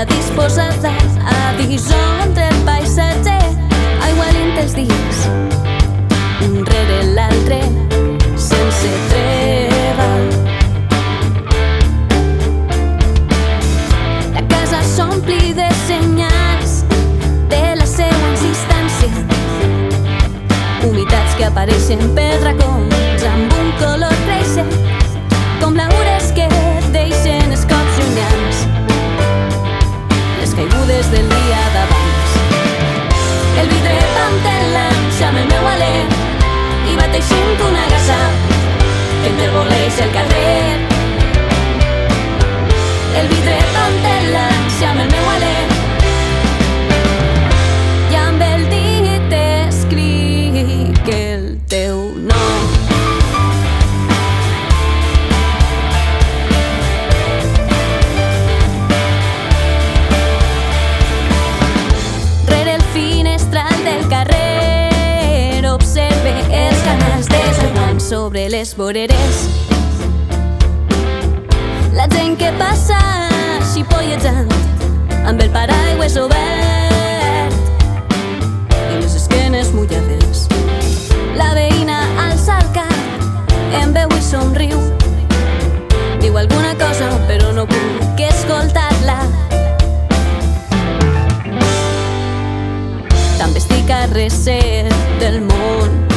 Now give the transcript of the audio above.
la disposada a visor entre el paisatge, aigua l'intens dies, un rere l'altre, sense treva. La casa s'ompli de senyals de la seva existència, humitats que apareixen per racons carrer observe els canals desaiguant sobre les voreres. La gent que passa xipollejant amb el paraigües obert estic a recer del món.